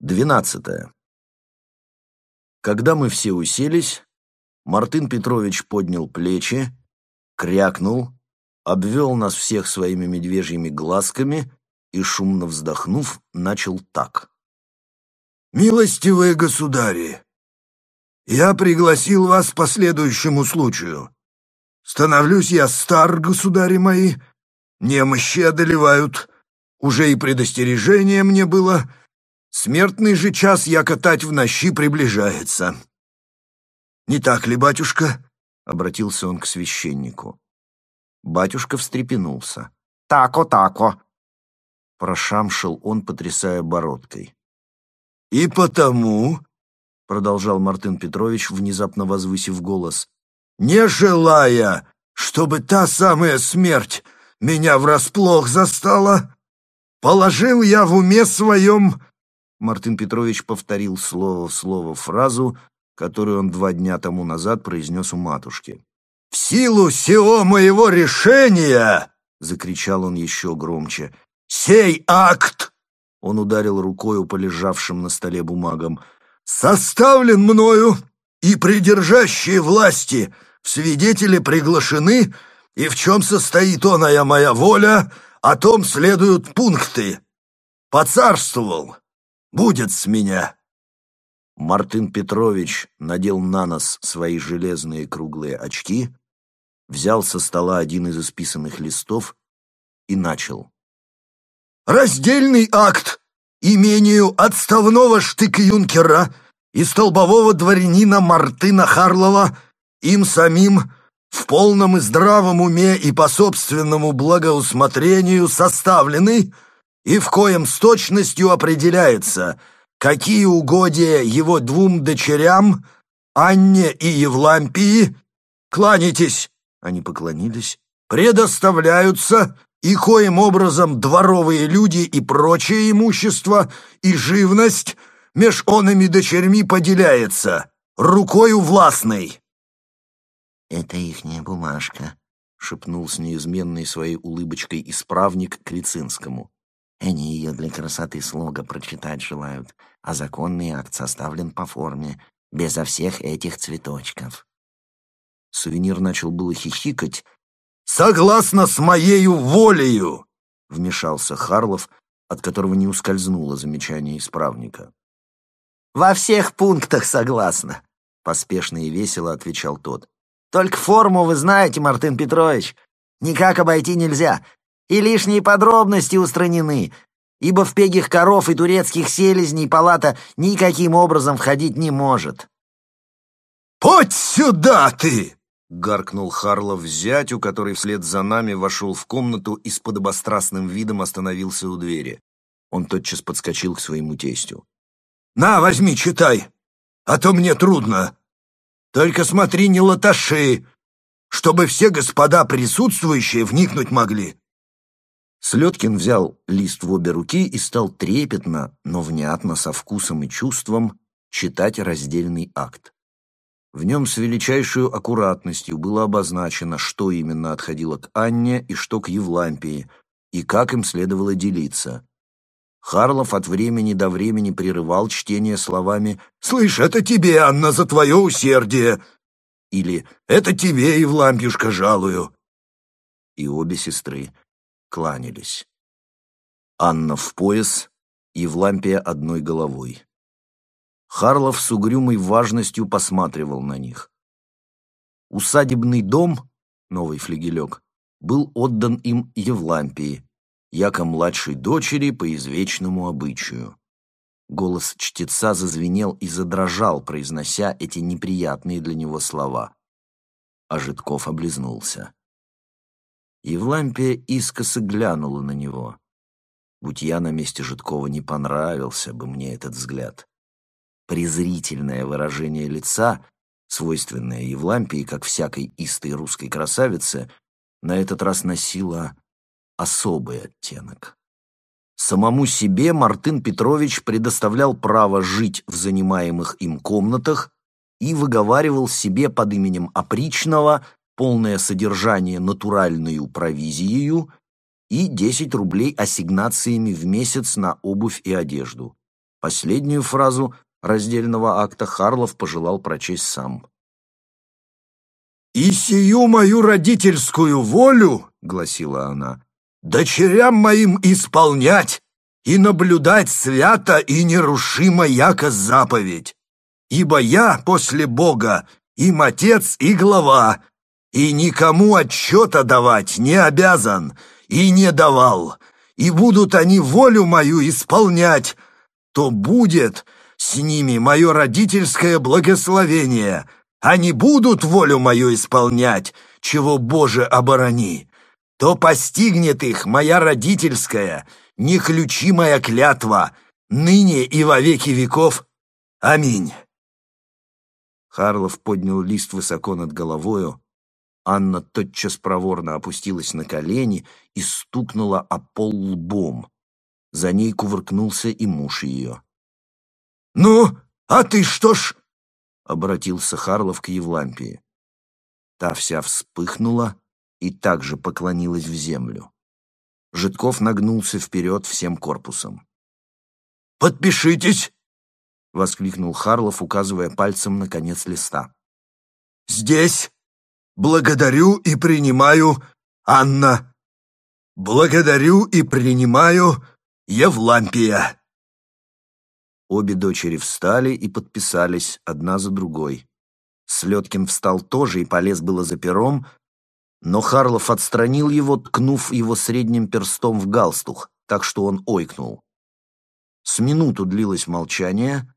Двенадцатое. Когда мы все уселись, Мартын Петрович поднял плечи, крякнул, обвел нас всех своими медвежьими глазками и, шумно вздохнув, начал так. «Милостивые государи, я пригласил вас по следующему случаю. Становлюсь я стар, государи мои, немощи одолевают, уже и предостережение мне было, смертный же час я катать в нощи приближается. Не так ли, батюшка?» — обратился он к священнику. Батюшка встрепенулся. «Тако, тако!» Прошамшил он, потрясая бородкой. «И потому, — продолжал Мартын Петрович, внезапно возвысив голос, «не желая, чтобы та самая смерть меня врасплох застала, положил я в уме своем...» Мартын Петрович повторил слово в слово фразу, которую он два дня тому назад произнес у матушки. «В силу сего моего решения!» — закричал он еще громче. «Сей акт!» — он ударил рукою по лежавшим на столе бумагам — составлен мною, и придержащие власти в свидетели приглашены, и в чем состоит оная моя воля, о том следуют пункты. Поцарствовал, будет с меня». Мартын Петрович надел на нос свои железные круглые очки, взял со стола один из исписанных листов и начал. «Раздельный акт имению отставного штык-юнкера и столбового дворянина Мартына Харлова им самим в полном и здравом уме и по собственному благоусмотрению составленный и в коем с точностью определяется, какие угодья его двум дочерям, Анне и Евлампии, кланяйтесь, они поклонились, предоставляются и коим образом дворовые люди и прочее имущество и живность меж онами дочерьми поделяется, рукою властной. «Это ихняя бумажка», — шепнул с неизменной своей улыбочкой исправник к Лицинскому. «Они ее для красоты слога прочитать желают, а законный акт составлен по форме, безо всех этих цветочков». Сувенир начал было хихикать, «Согласно с моею волею!» — вмешался Харлов, от которого не ускользнуло замечание исправника. «Во всех пунктах согласна», — поспешно и весело отвечал тот. «Только форму вы знаете, Мартын Петрович. Никак обойти нельзя, и лишние подробности устранены, ибо в пегих коров и турецких селезней палата никаким образом входить не может». «Подь сюда ты!» — гаркнул Харлов зятю, который вслед за нами вошел в комнату и с подобострастным видом остановился у двери. Он тотчас подскочил к своему тестю. «На, возьми, читай, а то мне трудно. Только смотри, не латаши, чтобы все господа присутствующие вникнуть могли». Слеткин взял лист в обе руки и стал трепетно, но внятно, со вкусом и чувством читать раздельный акт. В нем с величайшей аккуратностью было обозначено, что именно отходило к Анне и что к Евлампии, и как им следовало делиться. Харлов от времени до времени прерывал чтение словами «Слышь, это тебе, Анна, за твое усердие!» или «Это тебе, Евлампюшка, жалую!» И обе сестры кланялись. Анна в пояс, Евлампия одной головой. Харлов с угрюмой важностью посматривал на них. Усадебный дом, новый флигелек, был отдан им Евлампии, яко младшей дочери по извечному обычаю. Голос чтеца зазвенел и задрожал, произнося эти неприятные для него слова. А Житков облизнулся. Евлампия искоса глянула на него. Будь я на месте Житкова, не понравился бы мне этот взгляд презрительное выражение лица, свойственное Евлампии, как всякой истой русской красавице, на этот раз носило особый оттенок. Самому себе Мартын Петрович предоставлял право жить в занимаемых им комнатах и выговаривал себе под именем опричного полное содержание натуральную провизией и 10 рублей ассигнациями в месяц на обувь и одежду. Последнюю фразу раздельного акта Харлов пожелал прочесть сам. «И сию мою родительскую волю, — гласила она, — дочерям моим исполнять и наблюдать свято и нерушимо яко заповедь, ибо я после Бога им отец и глава, и никому отчета давать не обязан и не давал, и будут они волю мою исполнять, то будет с ними мое родительское благословение, они будут волю мою исполнять, чего, Боже, оборони, то постигнет их моя родительская, неключимая клятва, ныне и во веки веков. Аминь. Харлов поднял лист высоко над головою. Анна тотчас проворно опустилась на колени и стукнула о пол лбом. За ней кувыркнулся и муж ее. «Ну, а ты что ж?» — обратился Харлов к Евлампии. Та вся вспыхнула и также поклонилась в землю. Житков нагнулся вперед всем корпусом. «Подпишитесь!» — воскликнул Харлов, указывая пальцем на конец листа. «Здесь благодарю и принимаю Анна. Благодарю и принимаю Евлампия». Обе дочери встали и подписались одна за другой. Слеткин встал тоже и полез было за пером, но Харлов отстранил его, ткнув его средним перстом в галстух, так что он ойкнул. С минуту длилось молчание.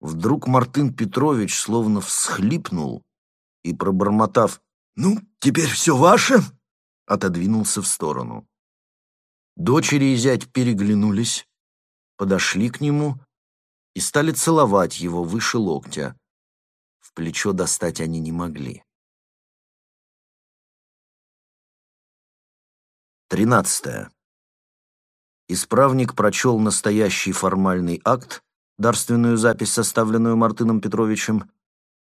Вдруг Мартын Петрович словно всхлипнул и, пробормотав «Ну, теперь все ваше», отодвинулся в сторону. Дочери и зять переглянулись, подошли к нему и стали целовать его выше локтя. В плечо достать они не могли. Тринадцатое. Исправник прочел настоящий формальный акт, дарственную запись, составленную Мартыном Петровичем.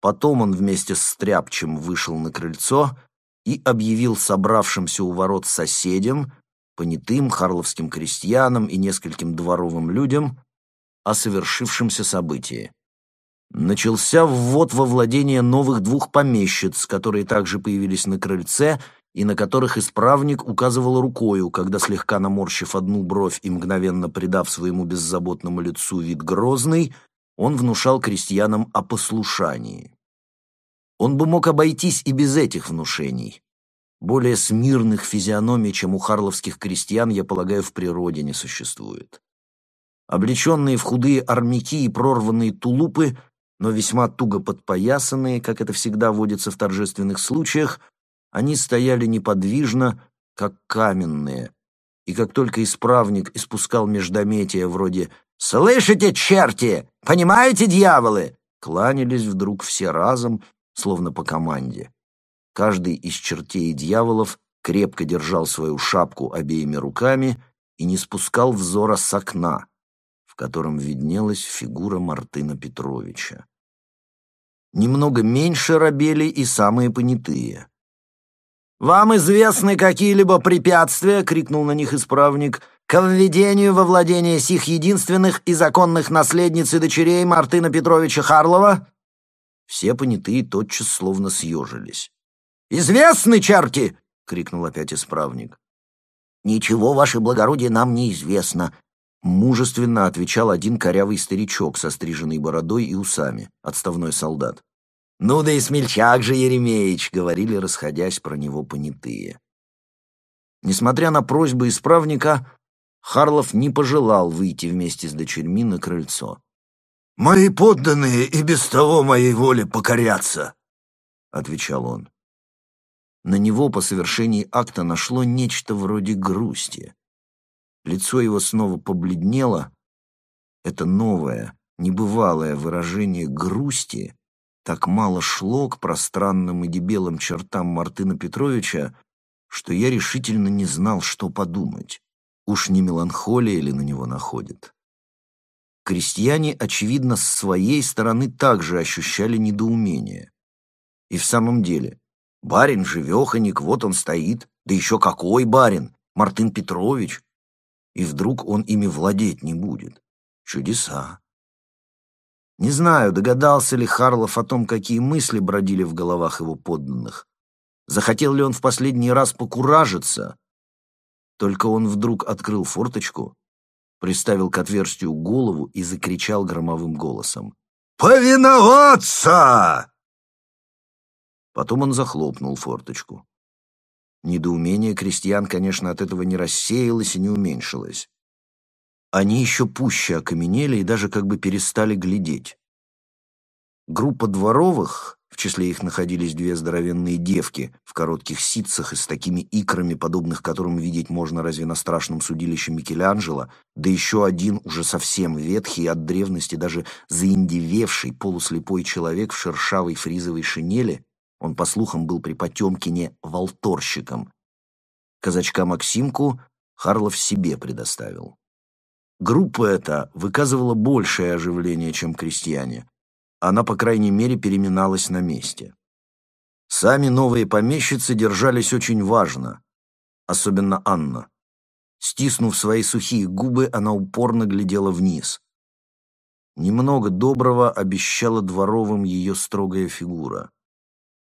Потом он вместе с Стряпчем вышел на крыльцо и объявил собравшимся у ворот соседям, понятым, харловским крестьянам и нескольким дворовым людям, о совершившемся событии. Начался ввод во владение новых двух помещиц, которые также появились на крыльце и на которых исправник указывал рукою, когда, слегка наморщив одну бровь и мгновенно придав своему беззаботному лицу вид грозный, он внушал крестьянам о послушании. Он бы мог обойтись и без этих внушений. Более смирных физиономий, чем у харловских крестьян, я полагаю, в природе не существует. Облеченные в худые армяки и прорванные тулупы, но весьма туго подпоясанные, как это всегда водится в торжественных случаях, они стояли неподвижно, как каменные. И как только исправник испускал междометия вроде «Слышите, черти? Понимаете, дьяволы?» кланялись вдруг все разом, словно по команде. Каждый из чертей и дьяволов крепко держал свою шапку обеими руками и не спускал взора с окна, котором виднелась фигура Мартына Петровича. Немного меньше рабели и самые понятые. «Вам известны какие-либо препятствия?» — крикнул на них исправник. «К введению во владение сих единственных и законных наследниц и дочерей Мартына Петровича Харлова?» Все понятые тотчас словно съежились. «Известны, черти!» — крикнул опять исправник. «Ничего, ваше благородие, нам не известно», Мужественно отвечал один корявый старичок со стриженной бородой и усами, отставной солдат. «Ну да и смельчак же, Еремеич!» — говорили, расходясь про него понятые. Несмотря на просьбы исправника, Харлов не пожелал выйти вместе с дочерьми на крыльцо. «Мои подданные и без того моей воле покорятся», — отвечал он. На него по совершении акта нашло нечто вроде грусти. Лицо его снова побледнело. Это новое, небывалое выражение грусти так мало шло к пространным и дебелым чертам Мартына Петровича, что я решительно не знал, что подумать. Уж не меланхолия ли на него находит? Крестьяне, очевидно, с своей стороны также ощущали недоумение. И в самом деле, барин живеханик, вот он стоит, да еще какой барин, Мартын Петрович, и вдруг он ими владеть не будет. Чудеса. Не знаю, догадался ли Харлов о том, какие мысли бродили в головах его подданных. Захотел ли он в последний раз покуражиться? Только он вдруг открыл форточку, приставил к отверстию голову и закричал громовым голосом. «Повиноваться!» Потом он захлопнул форточку. Недоумение крестьян, конечно, от этого не рассеялось и не уменьшилось. Они еще пуще окаменели и даже как бы перестали глядеть. Группа дворовых, в числе их находились две здоровенные девки в коротких ситцах и с такими икрами, подобных которым видеть можно разве на страшном судилище Микеланджело, да еще один уже совсем ветхий от древности даже заиндевевший полуслепой человек в шершавой фризовой шинели, он, по слухам, был при Потемкине волторщиком. Казачка Максимку Харлов себе предоставил. Группа эта выказывала большее оживление, чем крестьяне. Она, по крайней мере, переминалась на месте. Сами новые помещицы держались очень важно, особенно Анна. Стиснув свои сухие губы, она упорно глядела вниз. Немного доброго обещала дворовым ее строгая фигура.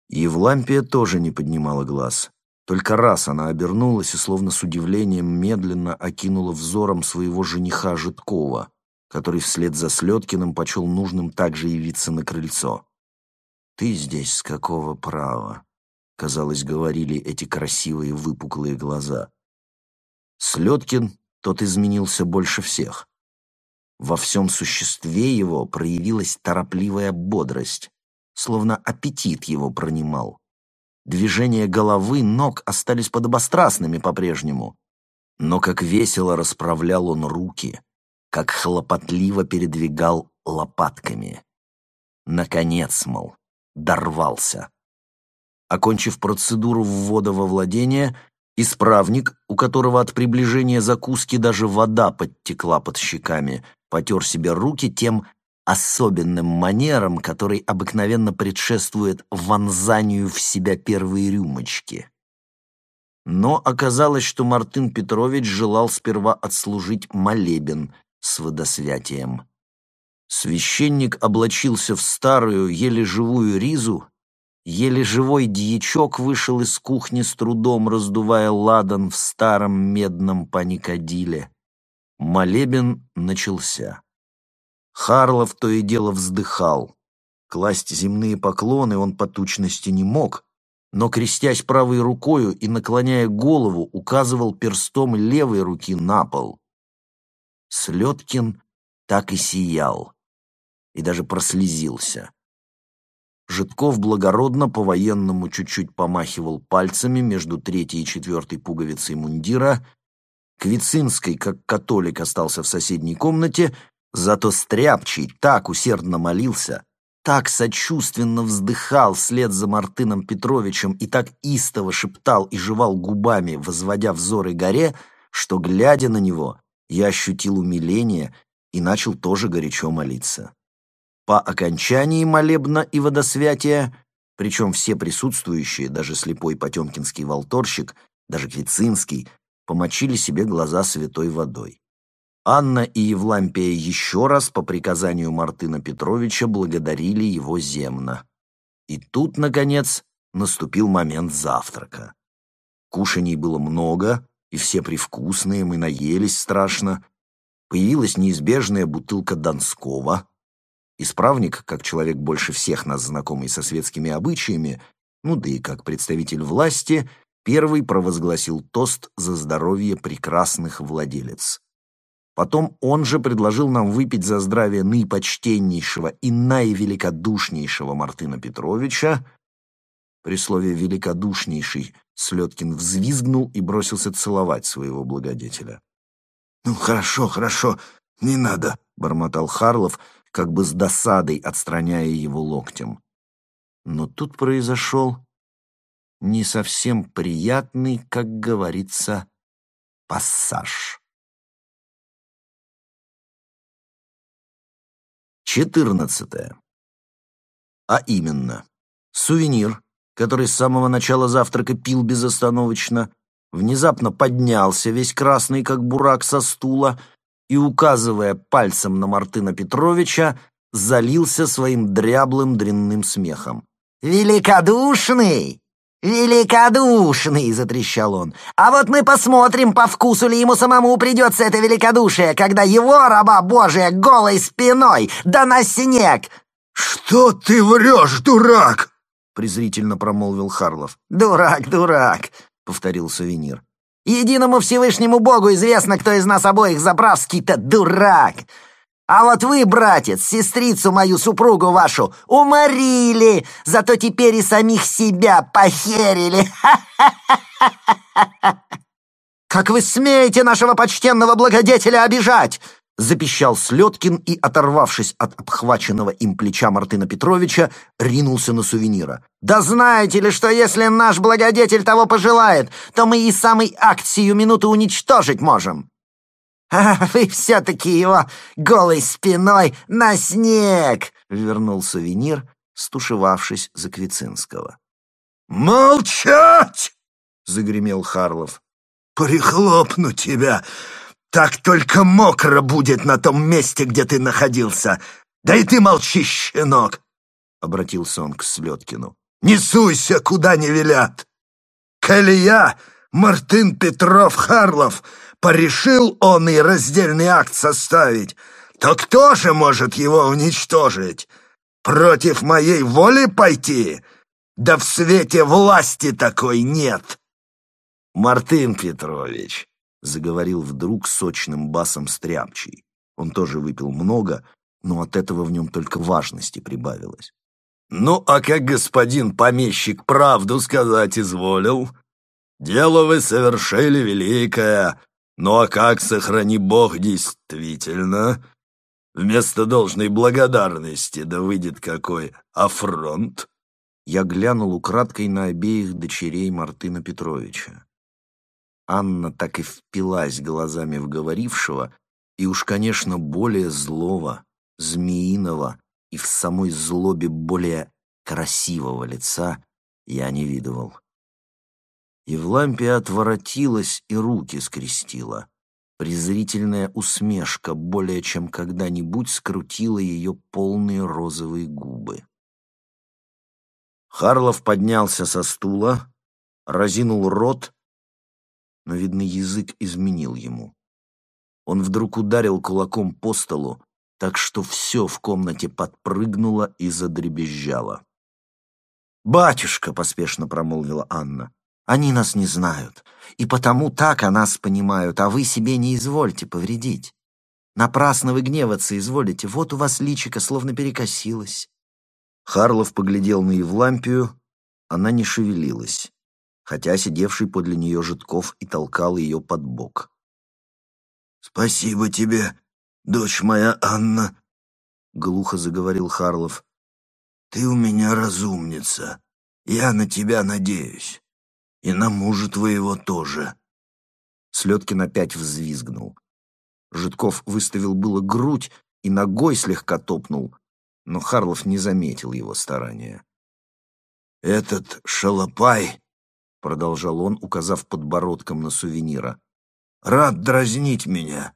Евлампия тоже не поднимала глаз. Только раз она обернулась и, словно с удивлением, медленно окинула взором своего жениха Житкова, который вслед за Слеткиным почел нужным также явиться на крыльцо. «Ты здесь с какого права?» — казалось, говорили эти красивые выпуклые глаза. Слеткин, тот изменился больше всех. Во всем существе его проявилась торопливая бодрость, словно аппетит его пронимал. Движения головы, ног остались подобострастными по-прежнему. Но как весело расправлял он руки, как хлопотливо передвигал лопатками. Наконец, мол, дорвался. Окончив процедуру ввода во владение, исправник, у которого от приближения закуски даже вода подтекла под щеками, потер себе руки тем особенным манером, который обыкновенно предшествует вонзанию в себя первой рюмочки. Но оказалось, что Мартын Петрович желал сперва отслужить молебен с водосвятием. Священник облачился в старую, еле живую ризу, еле живой дьячок вышел из кухни с трудом, раздувая ладан в старом медном паникадиле. Молебен начался. Харлов то и дело вздыхал. Класть земные поклоны он по тучности не мог, но, крестясь правой рукою и наклоняя голову, указывал перстом левой руки на пол. Слеткин так и сиял, и даже прослезился. Житков благородно по-военному чуть-чуть помахивал пальцами между третьей и четвертой пуговицей мундира. Квицинский, как католик, остался в соседней комнате, Зато Стряпчий так усердно молился, так сочувственно вздыхал вслед за Мартыном Петровичем и так истово шептал и жевал губами, возводя взоры горе, что, глядя на него, я ощутил умиление и начал тоже горячо молиться. По окончании молебна и водосвятия, причем все присутствующие, даже слепой потемкинский волторщик, даже Квицинский, помочили себе глаза святой водой. Анна и Евлампия еще раз по приказанию Мартына Петровича благодарили его земно. И тут, наконец, наступил момент завтрака. Кушаний было много, и все привкусные, мы наелись страшно. Появилась неизбежная бутылка Донского. Исправник, как человек больше всех нас знакомый со светскими обычаями, ну да и как представитель власти, первый провозгласил тост за здоровье прекрасных владелец. Потом он же предложил нам выпить за здравие наипочтеннейшего и наивеликодушнейшего Мартына Петровича. При слове «великодушнейший» Слеткин взвизгнул и бросился целовать своего благодетеля. «Ну, хорошо, хорошо, не надо», — бормотал Харлов, как бы с досадой отстраняя его локтем. Но тут произошел не совсем приятный, как говорится, пассаж. 14. А именно, сувенир, который с самого начала завтрака пил безостановочно, внезапно поднялся, весь красный, как бурак со стула, и, указывая пальцем на Мартына Петровича, залился своим дряблым дрянным смехом. «Великодушный! Великодушный!» — затрещал он. «А вот мы посмотрим, по вкусу ли ему самому придется это великодушие, когда его, раба Божия, голой спиной, да на снег!» «Что ты врешь, дурак?» — презрительно промолвил Харлов. «Дурак, дурак!» — повторил сувенир. «Единому Всевышнему Богу известно, кто из нас обоих заправский-то дурак!» А вот вы, братец, сестрицу мою, супругу вашу, уморили, зато теперь и самих себя похерили. Как вы смеете нашего почтенного благодетеля обижать? Запищал Слеткин и, оторвавшись от обхваченного им плеча Мартына Петровича, ринулся на сувенира. «Да знаете ли, что если наш благодетель того пожелает, то мы и самый акт сию минуту уничтожить можем?» «А вы все-таки его голой спиной на снег!» — вернул сувенир, стушевавшись за Квицинского. «Молчать!» — загремел Харлов. «Прихлопну тебя! Так только мокро будет на том месте, где ты находился! Да и ты молчи, щенок!» — обратился он к Слеткину. «Не суйся, куда не велят! Коли я, Мартын Петров Харлов, порешил он и раздельный акт составить, то кто же может его уничтожить? Против моей воли пойти? Да в свете власти такой нет!» «Мартын Петрович», — заговорил вдруг сочным басом стряпчий. Он тоже выпил много, но от этого в нем только важности прибавилось. «Ну, а как господин помещик правду сказать изволил? Дело вы совершили великое, ну а как, сохрани бог, действительно? Вместо должной благодарности да выйдет какой афронт. Я глянул украдкой на обеих дочерей Мартына Петровича. Анна так и впилась глазами в говорившего, и уж, конечно, более злого, змеиного и в самой злобе более красивого лица я не видывал. Евлампия отворотилась и руки скрестила. Презрительная усмешка более чем когда-нибудь скрутила ее полные розовые губы. Харлов поднялся со стула, разинул рот, но, видно, язык изменил ему. Он вдруг ударил кулаком по столу, так что все в комнате подпрыгнуло и задребезжало. «Батюшка!» — поспешно промолвила Анна. Они нас не знают, и потому так о нас понимают, а вы себе не извольте повредить. Напрасно вы гневаться изволите, вот у вас личико словно перекосилось». Харлов поглядел на Евлампию, она не шевелилась, хотя сидевший подле нее Житков и толкал ее под бок. «Спасибо тебе, дочь моя Анна», — глухо заговорил Харлов. «Ты у меня разумница, я на тебя надеюсь. И на мужа твоего тоже. Слеткин опять взвизгнул. Житков выставил было грудь и ногой слегка топнул, но Харлов не заметил его старания. «Этот шалопай», — продолжал он, указав подбородком на сувенира, — «рад дразнить меня.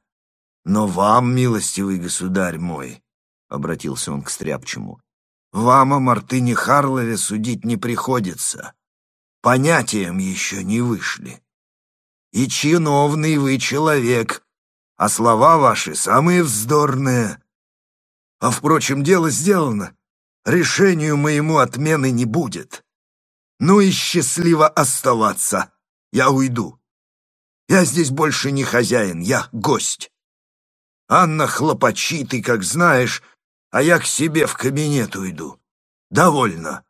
Но вам, милостивый государь мой», — обратился он к Стряпчему, — «вам о Мартыне Харлове судить не приходится понятием еще не вышли. И чиновный вы человек, а слова ваши самые вздорные. А, впрочем, дело сделано. Решению моему отмены не будет. Ну и счастливо оставаться. Я уйду. Я здесь больше не хозяин, я гость. Анна хлопочит, и, как знаешь, а я к себе в кабинет уйду. Довольно.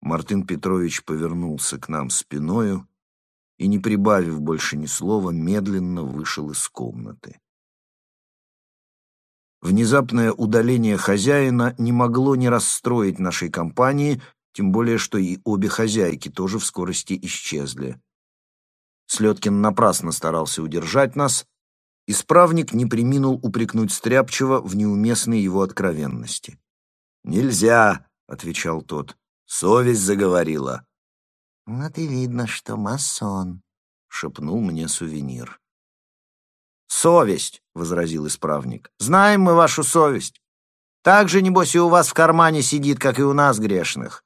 Мартын Петрович повернулся к нам спиною и, не прибавив больше ни слова, медленно вышел из комнаты. Внезапное удаление хозяина не могло не расстроить нашей компании, тем более что и обе хозяйки тоже в скорости исчезли. Слеткин напрасно старался удержать нас, исправник не приминул упрекнуть Стряпчева в неуместной его откровенности. «Нельзя», — отвечал тот, Совесть заговорила. «Вот и видно, что масон», — шепнул мне сувенир. «Совесть», — возразил исправник. «Знаем мы вашу совесть. Так же, небось, и у вас в кармане сидит, как и у нас, грешных».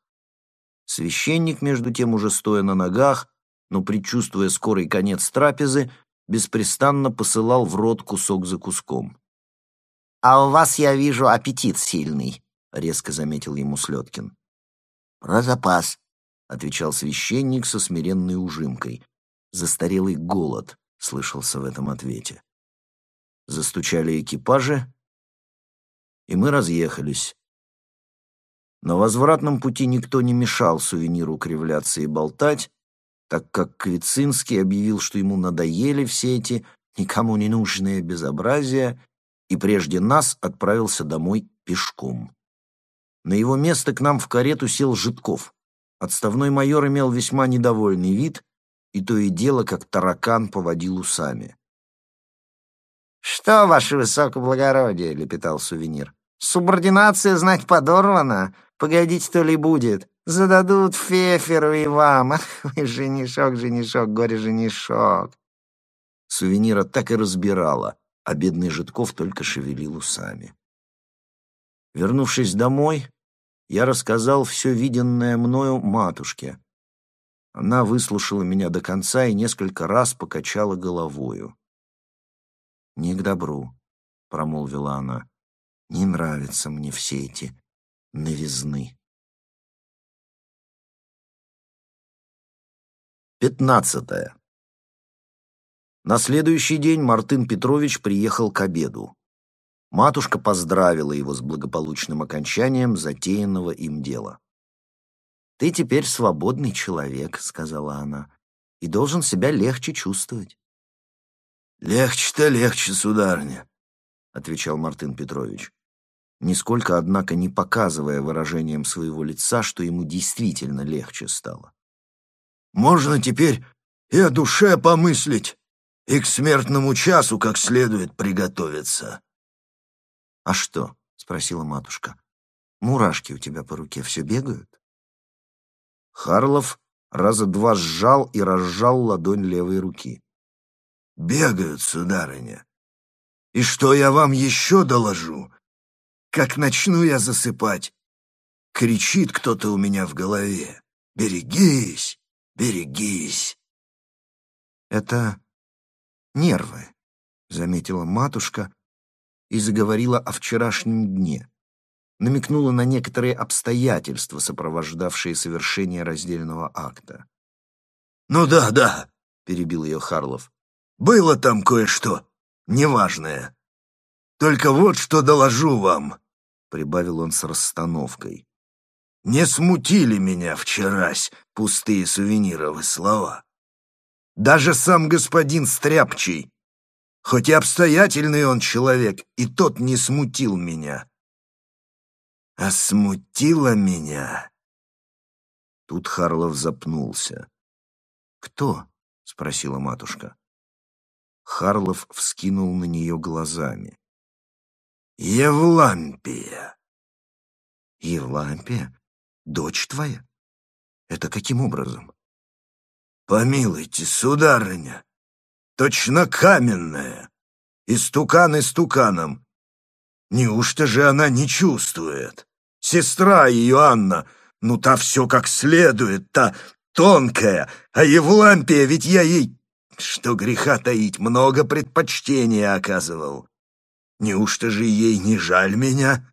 Священник, между тем, уже стоя на ногах, но предчувствуя скорый конец трапезы, беспрестанно посылал в рот кусок за куском. «А у вас, я вижу, аппетит сильный», — резко заметил ему Слеткин. «Про запас», — отвечал священник со смиренной ужимкой. Застарелый голод слышался в этом ответе. Застучали экипажи, и мы разъехались. На возвратном пути никто не мешал сувениру кривляться и болтать, так как Квицинский объявил, что ему надоели все эти никому не нужные безобразия, и прежде нас отправился домой пешком. На его место к нам в карету сел Житков. Отставной майор имел весьма недовольный вид, и то и дело, как таракан поводил усами. «Что, ваше высокоблагородие?» — лепетал сувенир. «Субординация, знать, подорвана. Погодите, то ли будет. Зададут феферу и вам. Ах вы, женишок, женишок, горе-женишок!» Сувенира так и разбирала, а бедный Житков только шевелил усами. Вернувшись домой, я рассказал все виденное мною матушке. Она выслушала меня до конца и несколько раз покачала головою. «Не к добру», — промолвила она. «Не нравятся мне все эти новизны». Пятнадцатое. На следующий день Мартын Петрович приехал к обеду. Матушка поздравила его с благополучным окончанием затеянного им дела. «Ты теперь свободный человек», — сказала она, — «и должен себя легче чувствовать». «Легче-то легче, сударыня», — отвечал Мартын Петрович, нисколько, однако, не показывая выражением своего лица, что ему действительно легче стало. «Можно теперь и о душе помыслить, и к смертному часу как следует приготовиться». «А что?» — спросила матушка. «Мурашки у тебя по руке все бегают?» Харлов раза два сжал и разжал ладонь левой руки. «Бегают, сударыня. И что я вам еще доложу? Как начну я засыпать, кричит кто-то у меня в голове. Берегись, берегись!» «Это нервы», — заметила матушка и заговорила о вчерашнем дне намекнула на некоторые обстоятельства, сопровождавшие совершение раздельного акта. «Ну да, да», — перебил ее Харлов. «Было там кое-что неважное. Только вот что доложу вам», — прибавил он с расстановкой. «Не смутили меня вчерась пустые сувенировые слова. Даже сам господин Стряпчий, хоть и обстоятельный он человек, и тот не смутил меня» а смутила меня. Тут Харлов запнулся. «Кто?» — спросила матушка. Харлов вскинул на нее глазами. «Евлампия». «Евлампия? Дочь твоя? Это каким образом?» «Помилуйте, сударыня, точно каменная, истукан истуканом. Неужто же она не чувствует?» Сестра ее, Анна, ну та все как следует, та тонкая, а Евлампия ведь я ей, что греха таить, много предпочтения оказывал. Неужто же ей не жаль меня?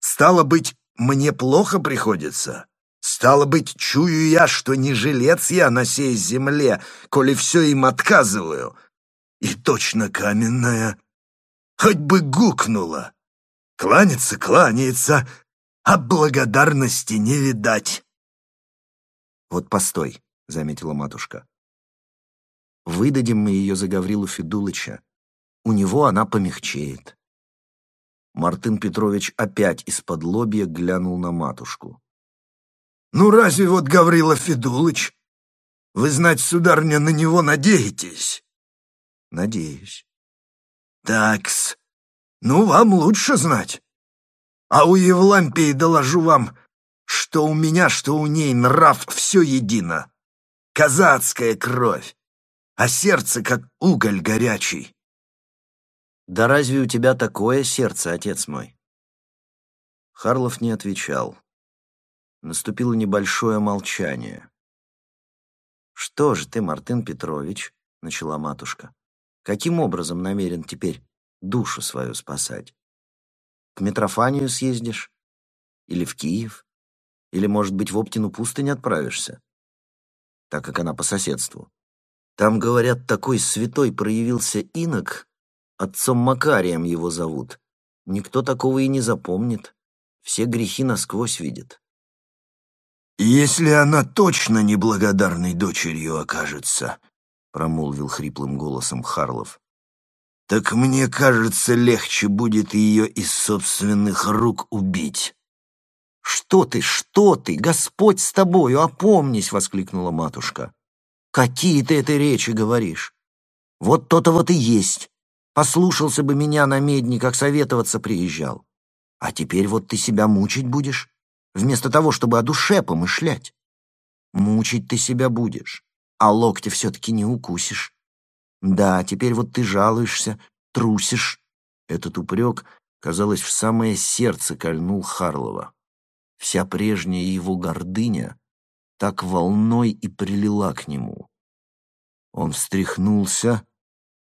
Стало быть, мне плохо приходится? Стало быть, чую я, что не жилец я на сей земле, коли все им отказываю. И точно каменная, хоть бы гукнула. Кланяться кланяется, а благодарности не видать. «Вот постой», — заметила матушка. «Выдадим мы ее за Гаврилу Федулыча. У него она помягчеет». Мартын Петрович опять из-под лобья глянул на матушку. «Ну разве вот Гаврила Федулыч? Вы, знать, сударня, на него надеетесь?» «Надеюсь». «Такс, ну, вам лучше знать. А у Евлампии доложу вам, что у меня, что у ней нрав все едино. Казацкая кровь, а сердце как уголь горячий. Да разве у тебя такое сердце, отец мой? Харлов не отвечал. Наступило небольшое молчание. «Что же ты, Мартын Петрович?» — начала матушка. «Каким образом намерен теперь душу свою спасать? К Митрофанию съездишь? Или в Киев? Или, может быть, в Оптину пустынь отправишься? Так как она по соседству. Там, говорят, такой святой проявился инок, отцом Макарием его зовут. Никто такого и не запомнит. Все грехи насквозь видят. «Если она точно неблагодарной дочерью окажется», — промолвил хриплым голосом Харлов, «так мне кажется, легче будет ее из собственных рук убить». «Что ты, что ты? Господь с тобою, опомнись!» — воскликнула матушка. «Какие ты этой речи говоришь? Вот то-то вот и есть. Послушался бы меня на медни, как советоваться приезжал. А теперь вот ты себя мучить будешь, вместо того, чтобы о душе помышлять. Мучить ты себя будешь, а локти все-таки не укусишь. Да, теперь вот ты жалуешься, трусишь. Этот упрек, казалось, в самое сердце кольнул Харлова. Вся прежняя его гордыня так волной и прилила к нему. Он встряхнулся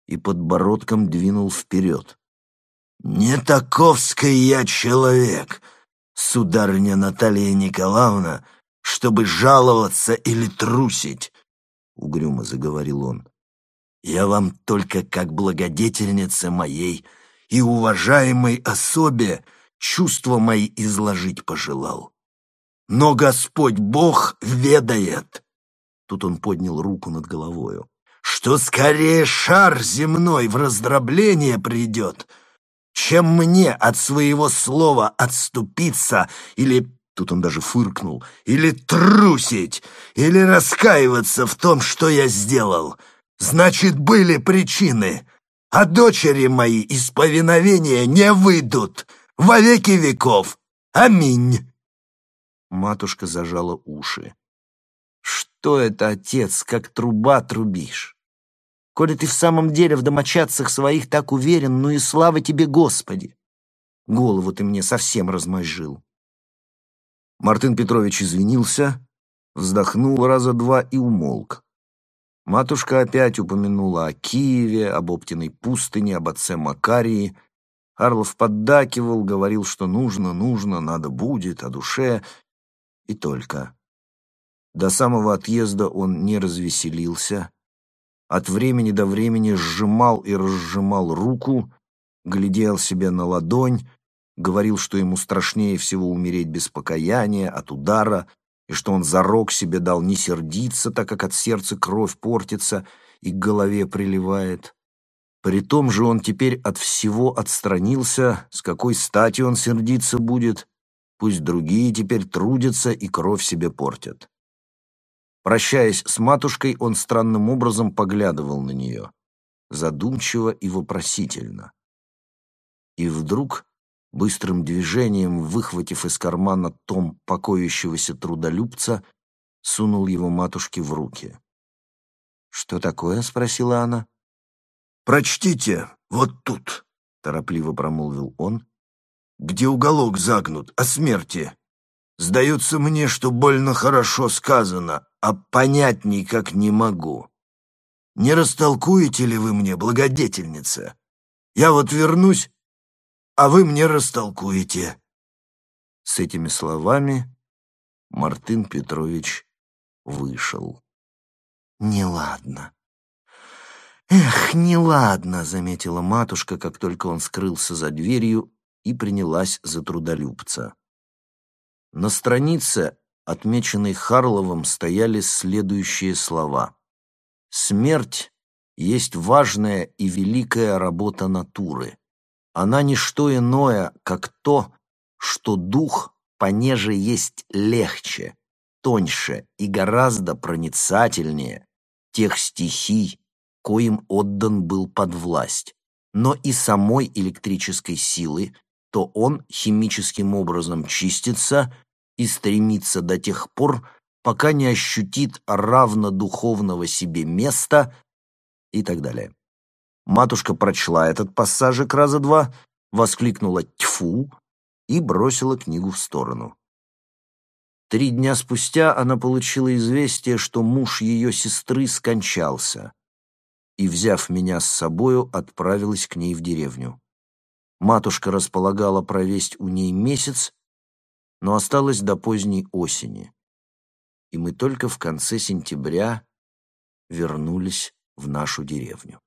и подбородком двинул вперед. «Не таковский я человек, сударыня Наталья Николаевна, чтобы жаловаться или трусить», — угрюмо заговорил он. «Я вам только как благодетельница моей и уважаемой особе чувства мои изложить пожелал. Но Господь Бог ведает». Тут он поднял руку над головою что скорее шар земной в раздробление придет, чем мне от своего слова отступиться или, тут он даже фыркнул, или трусить, или раскаиваться в том, что я сделал. Значит, были причины, а дочери мои из повиновения не выйдут во веки веков. Аминь. Матушка зажала уши. Что это, отец, как труба трубишь? Коли ты в самом деле в домочадцах своих так уверен, ну и слава тебе, Господи! Голову ты мне совсем размозжил. Мартын Петрович извинился, вздохнул раза два и умолк. Матушка опять упомянула о Киеве, об Оптиной пустыне, об отце Макарии. Харлов поддакивал, говорил, что нужно, нужно, надо будет, о душе. И только. До самого отъезда он не развеселился. От времени до времени сжимал и разжимал руку, глядел себе на ладонь, говорил, что ему страшнее всего умереть без покаяния, от удара, и что он зарок себе дал не сердиться, так как от сердца кровь портится и к голове приливает. При том же он теперь от всего отстранился, с какой стати он сердиться будет, пусть другие теперь трудятся и кровь себе портят. Прощаясь с матушкой, он странным образом поглядывал на нее, задумчиво и вопросительно. И вдруг, быстрым движением выхватив из кармана том покоящегося трудолюбца, сунул его матушке в руки. «Что такое?» — спросила она. «Прочтите, вот тут», — торопливо промолвил он, «где уголок загнут, о смерти. Сдается мне, что больно хорошо сказано, а понять никак не могу. Не растолкуете ли вы мне, благодетельница? Я вот вернусь, а вы мне растолкуете». С этими словами Мартын Петрович вышел. «Неладно. Эх, неладно», — заметила матушка, как только он скрылся за дверью и принялась за трудолюбца. На странице, отмеченной Харловым, стояли следующие слова. «Смерть есть важная и великая работа натуры. Она не что иное, как то, что дух понеже есть легче, тоньше и гораздо проницательнее тех стихий, коим отдан был под власть, но и самой электрической силы, то он химическим образом чистится и стремится до тех пор, пока не ощутит равно духовного себе места и так далее. Матушка прочла этот пассажик раза два, воскликнула «тьфу» и бросила книгу в сторону. Три дня спустя она получила известие, что муж ее сестры скончался, и, взяв меня с собою, отправилась к ней в деревню. Матушка располагала провесть у ней месяц, но осталась до поздней осени, и мы только в конце сентября вернулись в нашу деревню.